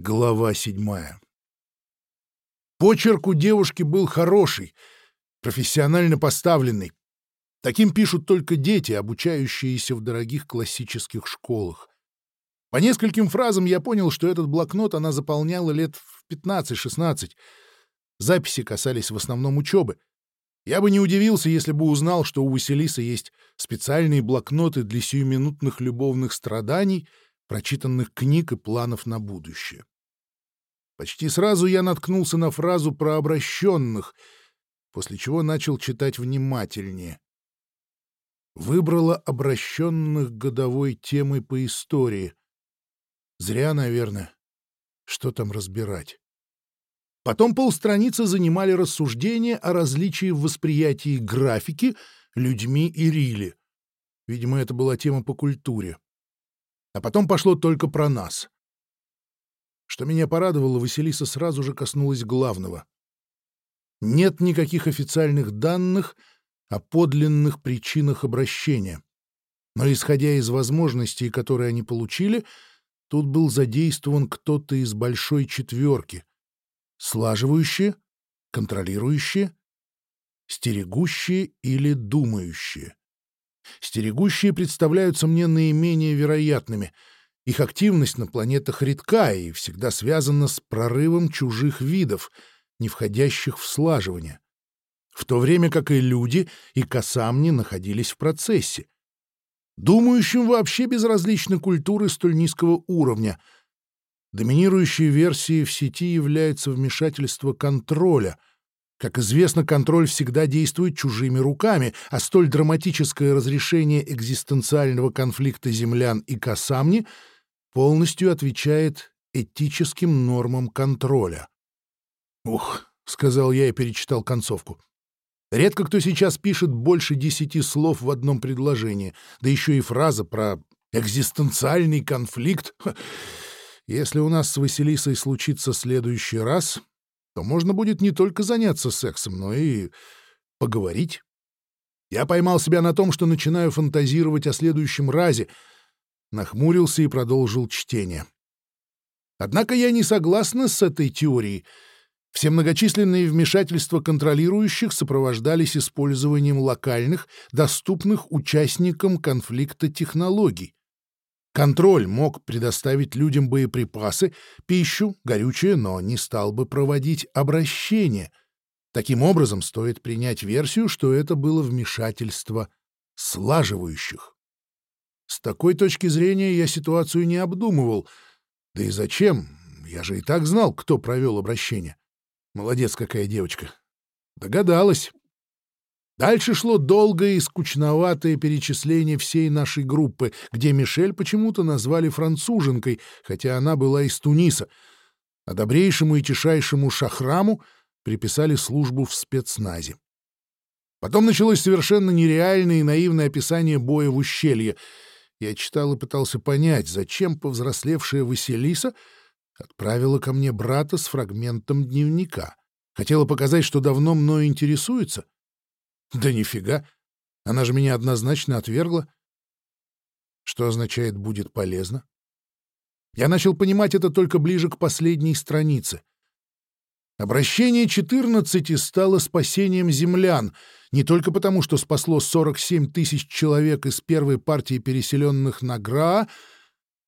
Глава седьмая. Почерк у девушки был хороший, профессионально поставленный. Таким пишут только дети, обучающиеся в дорогих классических школах. По нескольким фразам я понял, что этот блокнот она заполняла лет в 15-16. Записи касались в основном учебы. Я бы не удивился, если бы узнал, что у Василисы есть специальные блокноты для сиюминутных любовных страданий — прочитанных книг и планов на будущее. Почти сразу я наткнулся на фразу про обращенных, после чего начал читать внимательнее. Выбрала обращенных годовой темой по истории. Зря, наверное. Что там разбирать? Потом полстраницы занимали рассуждения о различии в восприятии графики людьми и Рили. Видимо, это была тема по культуре а потом пошло только про нас. Что меня порадовало, Василиса сразу же коснулась главного. Нет никаких официальных данных о подлинных причинах обращения. Но исходя из возможностей, которые они получили, тут был задействован кто-то из большой четверки. Слаживающие, контролирующие, стерегущие или думающие. Стерегущие представляются мне наименее вероятными. Их активность на планетах редка и всегда связана с прорывом чужих видов, не входящих в слаживание. В то время как и люди, и косамни находились в процессе. Думающим вообще безразличны культуры столь низкого уровня. Доминирующей версией в сети является вмешательство контроля — как известно, контроль всегда действует чужими руками, а столь драматическое разрешение экзистенциального конфликта землян и косамни полностью отвечает этическим нормам контроля. «Ух», — сказал я и перечитал концовку. Редко кто сейчас пишет больше десяти слов в одном предложении, да еще и фраза про экзистенциальный конфликт. Если у нас с Василисой случится следующий раз, то можно будет не только заняться сексом, но и поговорить. Я поймал себя на том, что начинаю фантазировать о следующем разе, нахмурился и продолжил чтение. Однако я не согласна с этой теорией. Все многочисленные вмешательства контролирующих сопровождались использованием локальных, доступных участникам конфликта технологий. Контроль мог предоставить людям боеприпасы, пищу, горючее, но не стал бы проводить обращение. Таким образом, стоит принять версию, что это было вмешательство слаживающих. С такой точки зрения я ситуацию не обдумывал. Да и зачем? Я же и так знал, кто провел обращение. Молодец какая девочка. Догадалась. Дальше шло долгое и скучноватое перечисление всей нашей группы, где Мишель почему-то назвали француженкой, хотя она была из Туниса, а добрейшему и тишайшему Шахраму приписали службу в спецназе. Потом началось совершенно нереальное и наивное описание боя в ущелье. Я читал и пытался понять, зачем повзрослевшая Василиса отправила ко мне брата с фрагментом дневника. Хотела показать, что давно мною интересуется — да нифига. Она же меня однозначно отвергла. Что означает «будет полезно»? Я начал понимать это только ближе к последней странице. Обращение 14 стало спасением землян, не только потому, что спасло 47 тысяч человек из первой партии переселенных на Гра,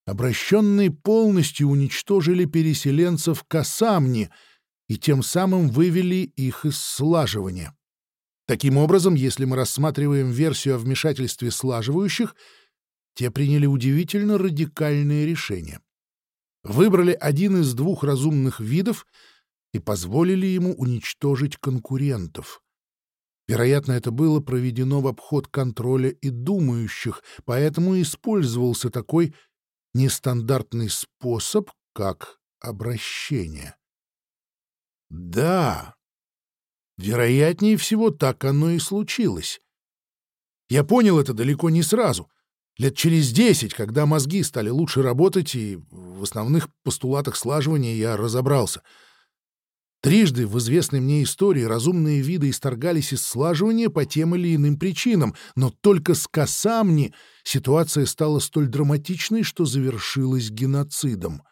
обращенные полностью уничтожили переселенцев Касамни и тем самым вывели их из слаживания. Таким образом, если мы рассматриваем версию о вмешательстве слаживающих, те приняли удивительно радикальное решение. Выбрали один из двух разумных видов и позволили ему уничтожить конкурентов. Вероятно, это было проведено в обход контроля и думающих, поэтому использовался такой нестандартный способ, как обращение. Да, Вероятнее всего, так оно и случилось. Я понял это далеко не сразу. Лет через десять, когда мозги стали лучше работать, и в основных постулатах слаживания я разобрался. Трижды в известной мне истории разумные виды исторгались из слаживания по тем или иным причинам, но только с Касамни ситуация стала столь драматичной, что завершилась геноцидом.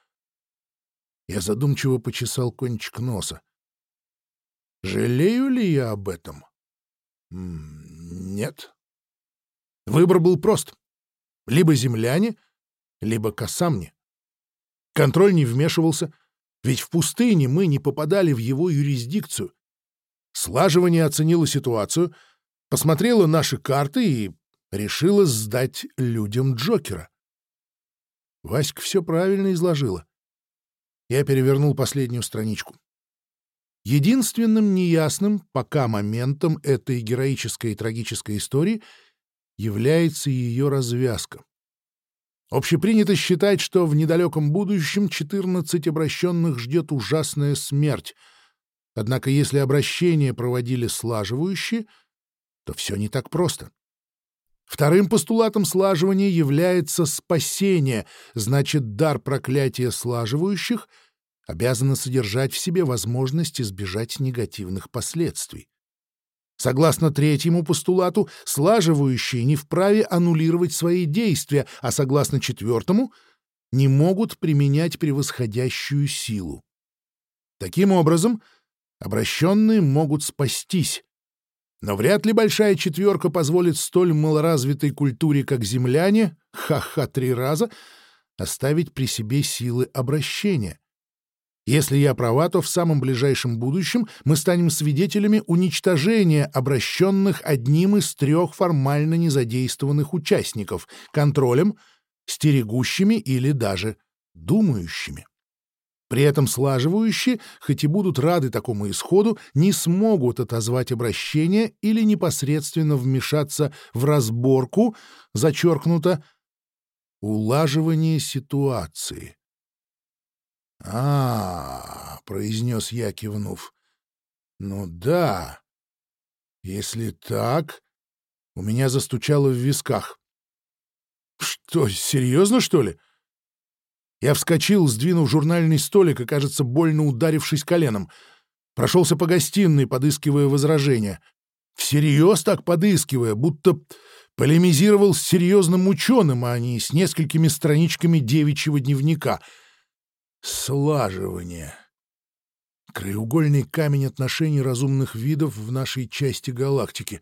Я задумчиво почесал кончик носа. Жалею ли я об этом? Нет. Выбор был прост. Либо земляне, либо косамни. Контроль не вмешивался, ведь в пустыне мы не попадали в его юрисдикцию. Слаживание оценило ситуацию, посмотрело наши карты и решило сдать людям Джокера. Васька все правильно изложила. Я перевернул последнюю страничку. Единственным неясным пока моментом этой героической и трагической истории является ее развязка. Общепринято считать, что в недалеком будущем 14 обращенных ждет ужасная смерть. Однако если обращение проводили слаживающие, то все не так просто. Вторым постулатом слаживания является спасение, значит, дар проклятия слаживающих обязано содержать в себе возможность избежать негативных последствий. Согласно третьему постулату, слаживающие не вправе аннулировать свои действия, а согласно четвертому — не могут применять превосходящую силу. Таким образом, обращенные могут спастись, но вряд ли большая четверка позволит столь малоразвитой культуре, как земляне, ха-ха три раза, оставить при себе силы обращения. Если я права, то в самом ближайшем будущем мы станем свидетелями уничтожения обращенных одним из трех формально незадействованных участников — контролем, стерегущими или даже думающими. При этом слаживающие, хоть и будут рады такому исходу, не смогут отозвать обращение или непосредственно вмешаться в разборку, зачеркнуто, улаживание ситуации. А, произнес я, кивнув. «Ну да. Если так...» У меня застучало в висках. «Что, серьезно, что ли?» Я вскочил, сдвинув журнальный столик и, кажется, больно ударившись коленом. Прошелся по гостиной, подыскивая возражения. Всерьез так подыскивая, будто полемизировал с серьезным ученым, а не с несколькими страничками девичьего дневника. Слаживание. Краеугольный камень отношений разумных видов в нашей части галактики.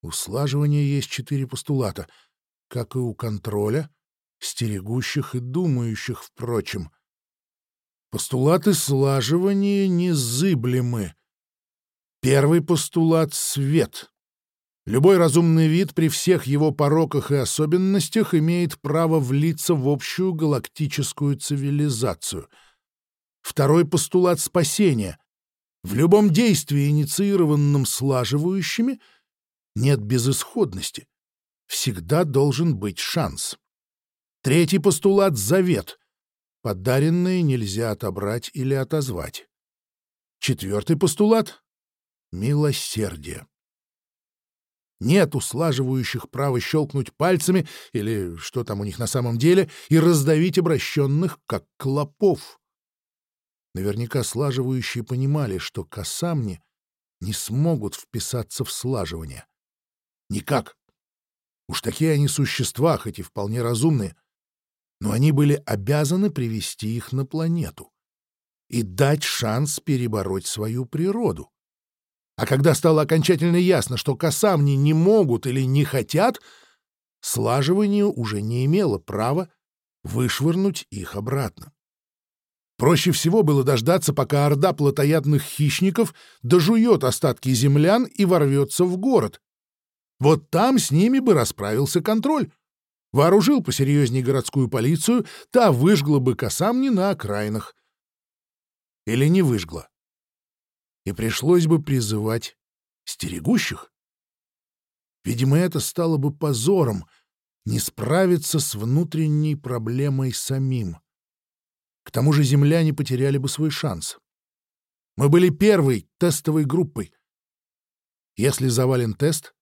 У слаживания есть четыре постулата, как и у контроля — стерегущих и думающих, впрочем. Постулаты слаживания незыблемы. Первый постулат — свет. Любой разумный вид при всех его пороках и особенностях имеет право влиться в общую галактическую цивилизацию. Второй постулат спасения. В любом действии, инициированном слаживающими, нет безысходности. Всегда должен быть шанс. Третий постулат — завет. Подаренное нельзя отобрать или отозвать. Четвертый постулат — милосердие. Нет услаживающих права щелкнуть пальцами или что там у них на самом деле и раздавить обращенных, как клопов. Наверняка слаживающие понимали, что косамни не смогут вписаться в слаживание. Никак. Уж такие они существа, хоть и вполне разумные но они были обязаны привести их на планету и дать шанс перебороть свою природу. А когда стало окончательно ясно, что косамни не могут или не хотят, слаживание уже не имело права вышвырнуть их обратно. Проще всего было дождаться, пока орда плотоядных хищников дожует остатки землян и ворвется в город. Вот там с ними бы расправился контроль. Вооружил посерьезнее городскую полицию, та выжгла бы косамни на окраинах. Или не выжгла. И пришлось бы призывать стерегущих. Видимо, это стало бы позором не справиться с внутренней проблемой самим. К тому же земляне потеряли бы свой шанс. Мы были первой тестовой группой. Если завален тест,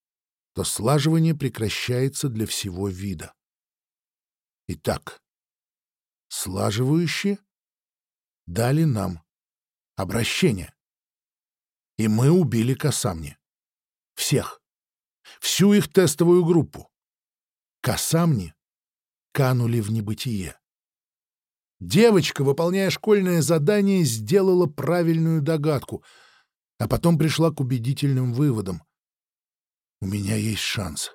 то слаживание прекращается для всего вида. Итак, слаживающие дали нам обращение. И мы убили Касамни. Всех. Всю их тестовую группу. Касамни канули в небытие. Девочка, выполняя школьное задание, сделала правильную догадку, а потом пришла к убедительным выводам. У меня есть шанс.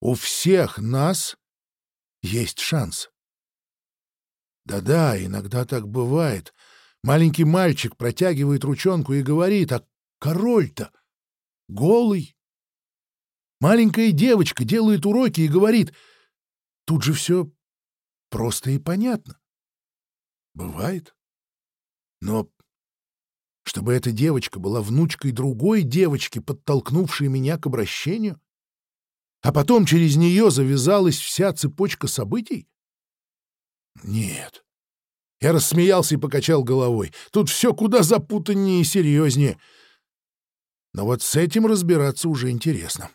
У всех нас есть шанс. Да-да, иногда так бывает. Маленький мальчик протягивает ручонку и говорит, а король-то голый. Маленькая девочка делает уроки и говорит, тут же все просто и понятно. Бывает. Но чтобы эта девочка была внучкой другой девочки, подтолкнувшей меня к обращению, а потом через нее завязалась вся цепочка событий? Нет. Я рассмеялся и покачал головой. Тут все куда запутаннее и серьезнее. Но вот с этим разбираться уже интересно.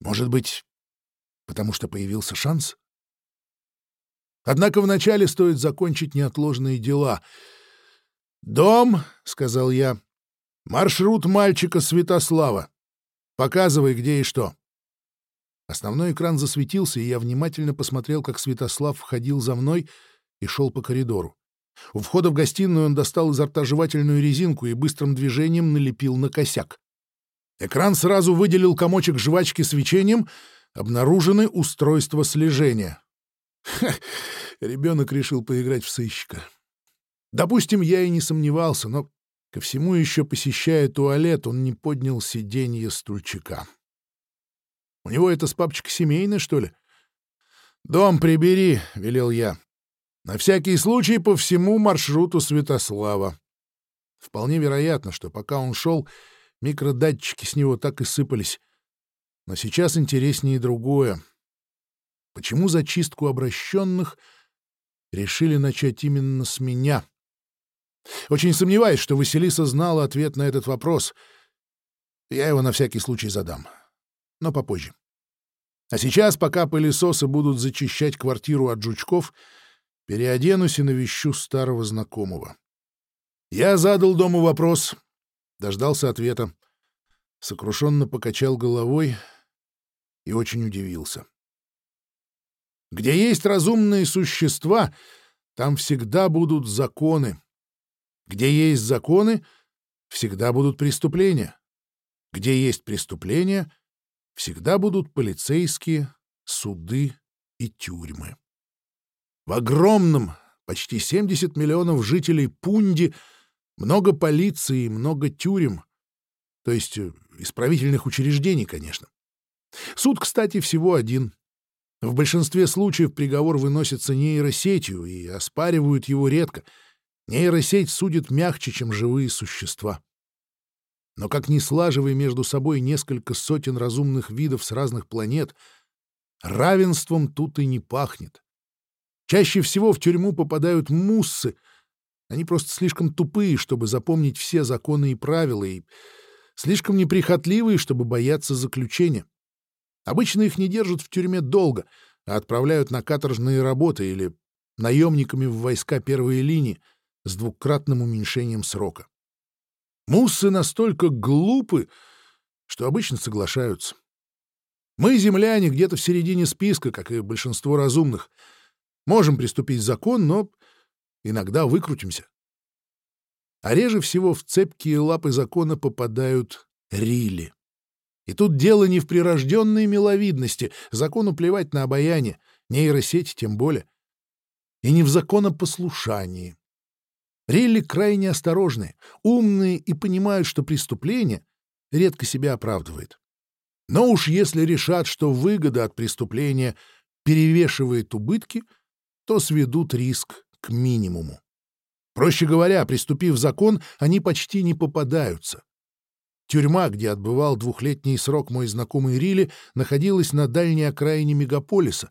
Может быть, потому что появился шанс? Однако вначале стоит закончить неотложные дела. «Дом», — сказал я, — «маршрут мальчика Святослава. Показывай, где и что». Основной экран засветился, и я внимательно посмотрел, как Святослав входил за мной и шел по коридору. У входа в гостиную он достал изо рта жевательную резинку и быстрым движением налепил на косяк. Экран сразу выделил комочек жвачки свечением, обнаружены устройства слежения. Ха, ребенок решил поиграть в сыщика. Допустим, я и не сомневался, но ко всему еще посещая туалет, он не поднял сиденье стульчика. У него это с папочкой семейное, что ли? «Дом прибери», — велел я. «На всякий случай по всему маршруту Святослава». Вполне вероятно, что пока он шел, микродатчики с него так и сыпались. Но сейчас интереснее другое. Почему зачистку обращенных решили начать именно с меня? Очень сомневаюсь, что Василиса знала ответ на этот вопрос. Я его на всякий случай задам но попозже. А сейчас, пока пылесосы будут зачищать квартиру от жучков, переоденусь и навещу старого знакомого. Я задал дому вопрос, дождался ответа, сокрушенно покачал головой и очень удивился. Где есть разумные существа, там всегда будут законы. Где есть законы, всегда будут преступления. Где есть преступления — всегда будут полицейские, суды и тюрьмы. В огромном, почти 70 миллионов жителей Пунди много полиции много тюрем, то есть э, исправительных учреждений, конечно. Суд, кстати, всего один. В большинстве случаев приговор выносится нейросетью и оспаривают его редко. Нейросеть судит мягче, чем живые существа. Но как ни слаживай между собой несколько сотен разумных видов с разных планет, равенством тут и не пахнет. Чаще всего в тюрьму попадают муссы. Они просто слишком тупые, чтобы запомнить все законы и правила, и слишком неприхотливые, чтобы бояться заключения. Обычно их не держат в тюрьме долго, а отправляют на каторжные работы или наемниками в войска первой линии с двукратным уменьшением срока. Муссы настолько глупы, что обычно соглашаются. Мы, земляне, где-то в середине списка, как и большинство разумных. Можем приступить закон, но иногда выкрутимся. А реже всего в цепкие лапы закона попадают рили. И тут дело не в прирожденной миловидности, закону плевать на обаяние, нейросети тем более, и не в законопослушании. Рилли крайне осторожны, умные и понимают, что преступление редко себя оправдывает. Но уж если решат, что выгода от преступления перевешивает убытки, то сведут риск к минимуму. Проще говоря, приступив закон, они почти не попадаются. Тюрьма, где отбывал двухлетний срок мой знакомый Рилли, находилась на дальней окраине мегаполиса,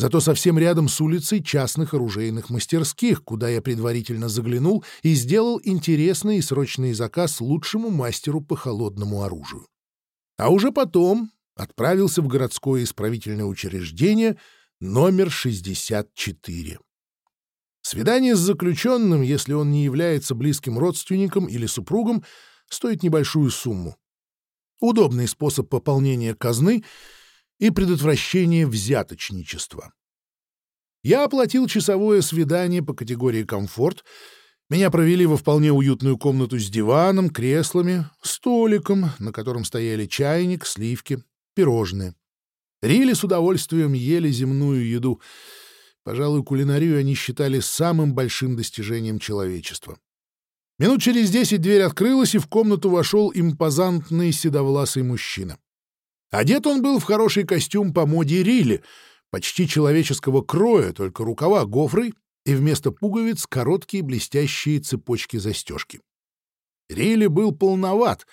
Зато совсем рядом с улицей частных оружейных мастерских, куда я предварительно заглянул и сделал интересный и срочный заказ лучшему мастеру по холодному оружию. А уже потом отправился в городское исправительное учреждение номер 64. Свидание с заключенным, если он не является близким родственником или супругом, стоит небольшую сумму. Удобный способ пополнения казны — и предотвращение взяточничества. Я оплатил часовое свидание по категории «комфорт», меня провели во вполне уютную комнату с диваном, креслами, столиком, на котором стояли чайник, сливки, пирожные. Рили с удовольствием ели земную еду. Пожалуй, кулинарию они считали самым большим достижением человечества. Минут через десять дверь открылась, и в комнату вошел импозантный седовласый мужчина. Одет он был в хороший костюм по моде Рилли, почти человеческого кроя, только рукава гофры и вместо пуговиц короткие блестящие цепочки-застежки. Рейли был полноват,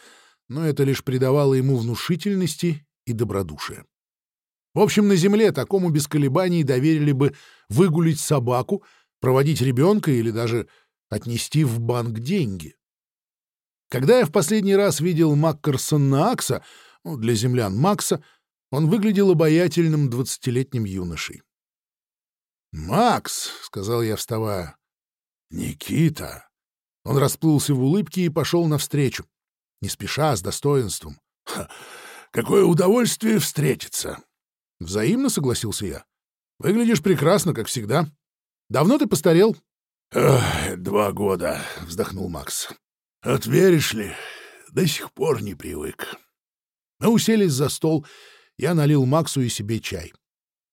но это лишь придавало ему внушительности и добродушия. В общем, на земле такому без колебаний доверили бы выгулить собаку, проводить ребенка или даже отнести в банк деньги. Когда я в последний раз видел Маккарсона Акса, ну, для землян Макса, он выглядел обаятельным двадцатилетним юношей. «Макс», — сказал я, вставая. «Никита». Он расплылся в улыбке и пошел навстречу, не спеша, с достоинством. «Какое удовольствие встретиться!» «Взаимно», — согласился я. «Выглядишь прекрасно, как всегда. Давно ты постарел?» «Два года», — вздохнул Макс. «От веришь ли, до сих пор не привык». Мы уселись за стол, я налил Максу и себе чай.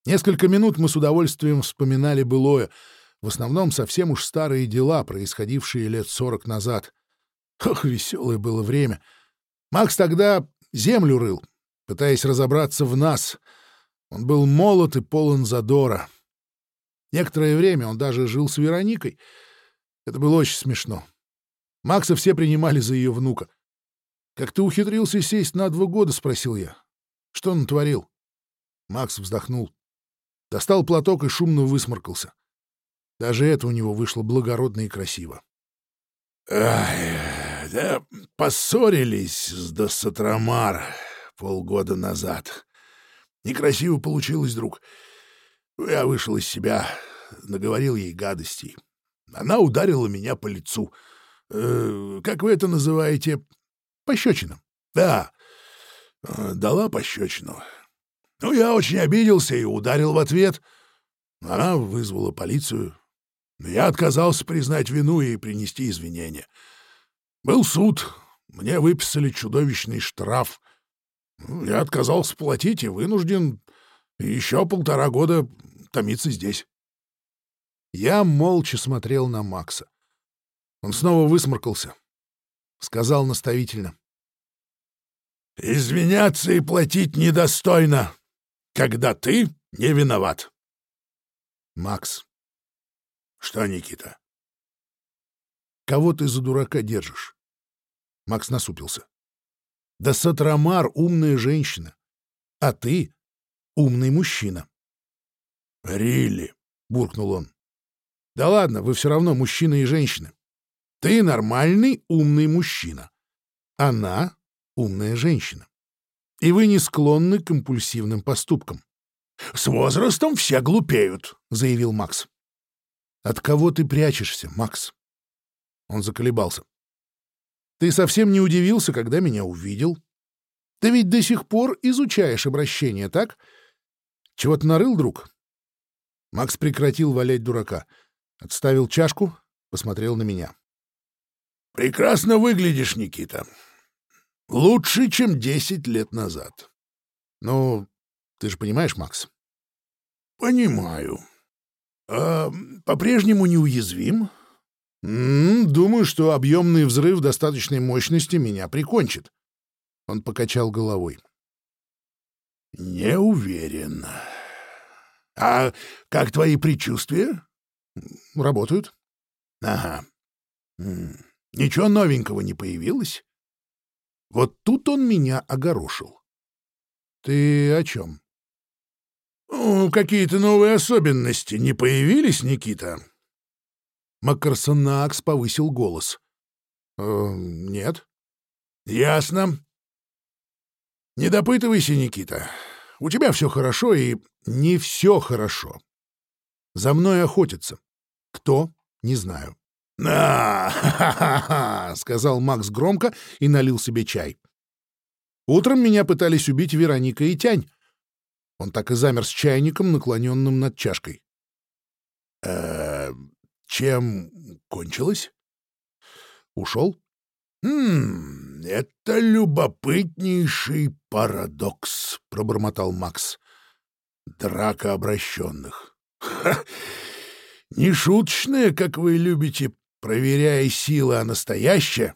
Несколько минут мы с удовольствием вспоминали былое, в основном совсем уж старые дела, происходившие лет сорок назад. Ох, веселое было время. Макс тогда землю рыл, пытаясь разобраться в нас. Он был молод и полон задора. Некоторое время он даже жил с Вероникой. Это было очень смешно. Макса все принимали за ее внука. «Как ты ухитрился сесть на два года?» — спросил я. «Что он натворил?» Макс вздохнул. Достал платок и шумно высморкался. Даже это у него вышло благородно и красиво. «Ай, да поссорились с Досатрамар полгода назад. Некрасиво получилось, друг. Я вышел из себя, наговорил ей гадостей. Она ударила меня по лицу. Э, как вы это называете? Пощечина. Да, э, дала пощечину. Ну, я очень обиделся и ударил в ответ. Она вызвала полицию. Я отказался признать вину и принести извинения. Был суд. Мне выписали чудовищный штраф. Ну, я отказался платить и вынужден еще полтора года томиться здесь. Я молча смотрел на Макса. Он снова высморкался. Сказал наставительно. «Извиняться и платить недостойно когда ты не виноват. Макс. Что, Никита? Кого ты за дурака держишь? Макс насупился. Да Сатрамар — умная женщина, а ты — умный мужчина. Рили, буркнул он. Да ладно, вы все равно мужчина и женщина. Ты нормальный умный мужчина. Она — умная женщина и вы не склонны к импульсивным поступкам. — С возрастом все глупеют, — заявил Макс. — От кого ты прячешься, Макс? Он заколебался. — Ты совсем не удивился, когда меня увидел? Ты ведь до сих пор изучаешь обращение, так? Чего ты нарыл, друг? Макс прекратил валять дурака, отставил чашку, посмотрел на меня. — Прекрасно выглядишь, Никита. Лучше, чем десять лет назад. Ну, ты же понимаешь, Макс? Понимаю. А по-прежнему неуязвим? М -м, думаю, что объемный взрыв достаточной мощности меня прикончит. Он покачал головой. Не уверен. А как твои предчувствия? Работают. Ага. Ничего новенького не появилось? Вот тут он меня огорошил. Ты о чем? Какие-то новые особенности не появились, Никита? Макарсонакс повысил голос. Э, нет. Ясно. Не допытывайся, Никита. У тебя все хорошо и не все хорошо. За мной охотятся. Кто? Не знаю. «На, ха-ха-ха!» — сказал Макс громко и налил себе чай. «Утром меня пытались убить Вероника и Тянь». Он так и замер с чайником, наклоненным над чашкой. Э, чем кончилось? Ушел? «Хм, это любопытнейший парадокс», — пробормотал Макс. «Драка обращенных. Ха! Не шуточная, как вы любите, проверяя силы, а настоящая.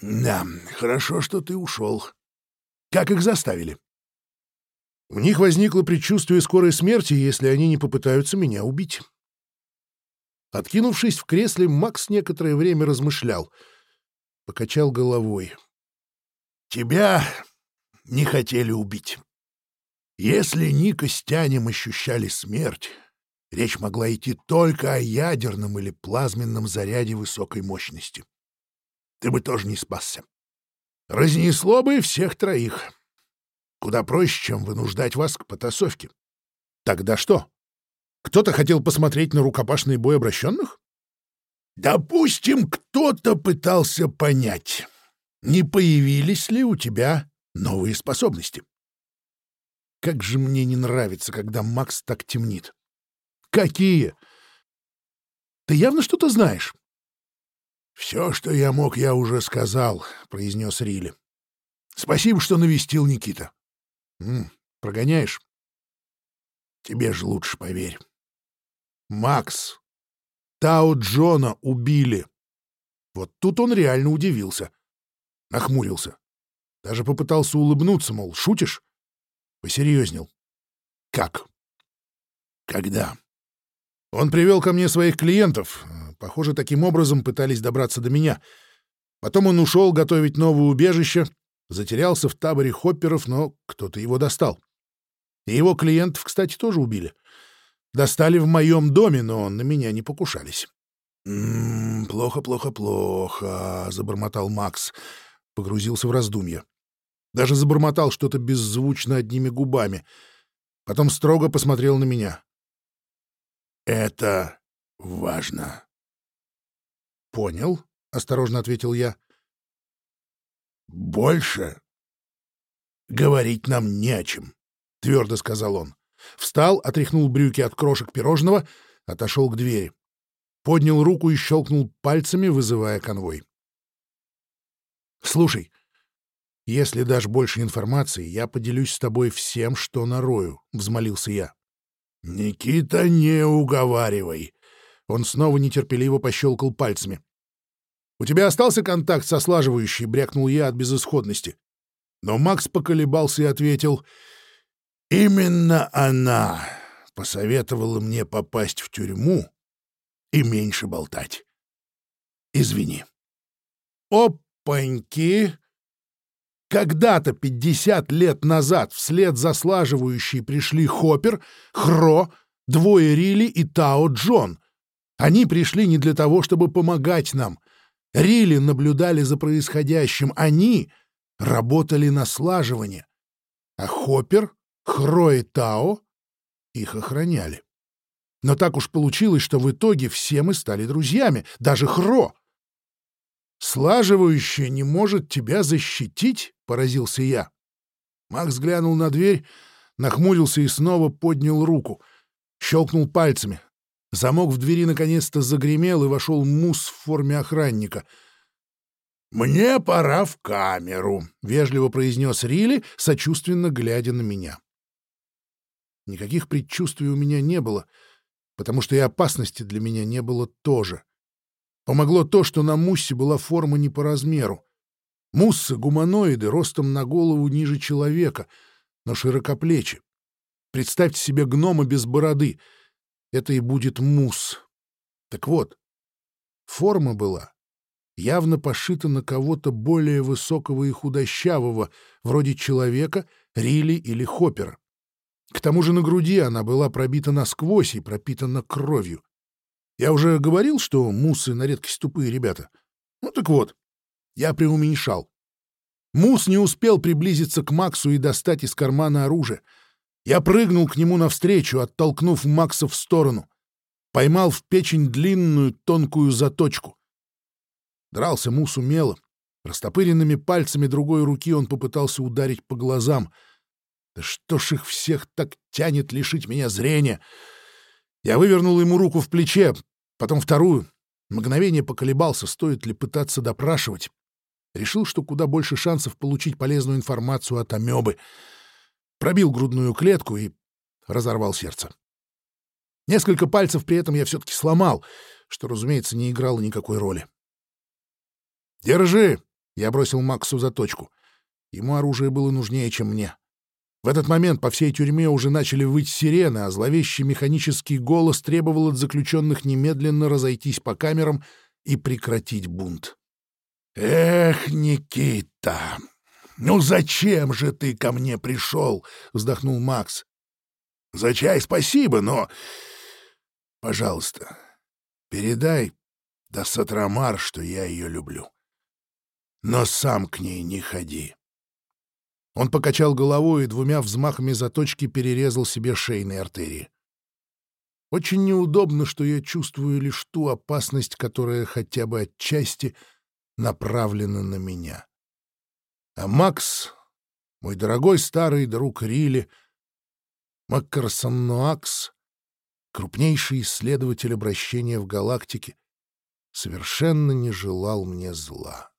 Да, хорошо, что ты ушел. Как их заставили?» У них возникло предчувствие скорой смерти, если они не попытаются меня убить. Откинувшись в кресле, Макс некоторое время размышлял — покачал головой. «Тебя не хотели убить. Если Ника с Тянем ощущали смерть, речь могла идти только о ядерном или плазменном заряде высокой мощности. Ты бы тоже не спасся. Разнесло бы всех троих. Куда проще, чем вынуждать вас к потасовке. Тогда что? Кто-то хотел посмотреть на рукопашный бой обращенных? Допустим, кто-то пытался понять, не появились ли у тебя новые способности. Как же мне не нравится, когда Макс так темнит. Какие? Ты явно что-то знаешь. Все, что я мог, я уже сказал, произнес Рилли. Спасибо, что навестил Никита. М, прогоняешь? Тебе же лучше поверь. Макс, Тао Джона убили. Вот тут он реально удивился. Нахмурился. Даже попытался улыбнуться, мол, шутишь? Посерьезнел. Как? Когда? Он привел ко мне своих клиентов. Похоже, таким образом пытались добраться до меня. Потом он ушел готовить новое убежище, затерялся в таборе хопперов, но кто-то его достал. И его клиентов, кстати, тоже убили. Достали в моем доме, но на меня не покушались. «М -м, «Плохо, плохо, плохо», — забормотал Макс. Погрузился в раздумья. Даже забормотал что-то беззвучно одними губами. Потом строго посмотрел на меня. «Это важно». «Понял», — осторожно ответил я. «Больше говорить нам не о чем», — твердо сказал он. Встал, отряхнул брюки от крошек пирожного, отошел к двери. Поднял руку и щелкнул пальцами, вызывая конвой. «Слушай, если дашь больше информации, я поделюсь с тобой всем, что нарою», — взмолился я. «Никита, не уговаривай!» Он снова нетерпеливо пощелкал пальцами. «У тебя остался контакт со слаживающей?» — брякнул я от безысходности. Но Макс поколебался и ответил — Именно она посоветовала мне попасть в тюрьму и меньше болтать. Извини. Опаньки! Когда-то, пятьдесят лет назад, вслед за слаживающей пришли Хоппер, Хро, двое Рили и Тао Джон. Они пришли не для того, чтобы помогать нам. Рили наблюдали за происходящим. Они работали на слаживание. А Хоппер Хро и Тао их охраняли. Но так уж получилось, что в итоге все мы стали друзьями, даже Хро. «Слаживающее не может тебя защитить?» — поразился я. Макс глянул на дверь, нахмурился и снова поднял руку. Щелкнул пальцами. Замок в двери наконец-то загремел, и вошел мус в форме охранника. «Мне пора в камеру», — вежливо произнес Рилли, сочувственно глядя на меня. Никаких предчувствий у меня не было, потому что и опасности для меня не было тоже. Помогло то, что на Муссе была форма не по размеру. Муссы — гуманоиды, ростом на голову ниже человека, но широкоплечи. Представьте себе гнома без бороды. Это и будет мусс. Так вот, форма была явно пошита на кого-то более высокого и худощавого, вроде человека, Рили или Хоппера. К тому же на груди она была пробита насквозь и пропитана кровью. Я уже говорил, что муссы на редкость тупые ребята. Ну так вот, я преуменьшал. Мус не успел приблизиться к Максу и достать из кармана оружие. Я прыгнул к нему навстречу, оттолкнув Макса в сторону. Поймал в печень длинную тонкую заточку. Дрался Мус умело. Растопыренными пальцами другой руки он попытался ударить по глазам — да что ж их всех так тянет лишить меня зрения? Я вывернул ему руку в плече, потом вторую. Мгновение поколебался, стоит ли пытаться допрашивать. Решил, что куда больше шансов получить полезную информацию от амебы. Пробил грудную клетку и разорвал сердце. Несколько пальцев при этом я все-таки сломал, что, разумеется, не играло никакой роли. «Держи!» — я бросил Максу заточку. Ему оружие было нужнее, чем мне. В этот момент по всей тюрьме уже начали выть сирены, а зловещий механический голос требовал от заключенных немедленно разойтись по камерам и прекратить бунт. «Эх, Никита, ну зачем же ты ко мне пришел?» — вздохнул Макс. «За чай спасибо, но... Пожалуйста, передай да Сатрамар, что я ее люблю. Но сам к ней не ходи». Он покачал головой и двумя взмахами заточки перерезал себе шейные артерии. Очень неудобно, что я чувствую лишь ту опасность, которая хотя бы отчасти направлена на меня. А Макс, мой дорогой старый друг Рили, Маккарсон Нуакс, крупнейший исследователь обращения в галактике, совершенно не желал мне зла.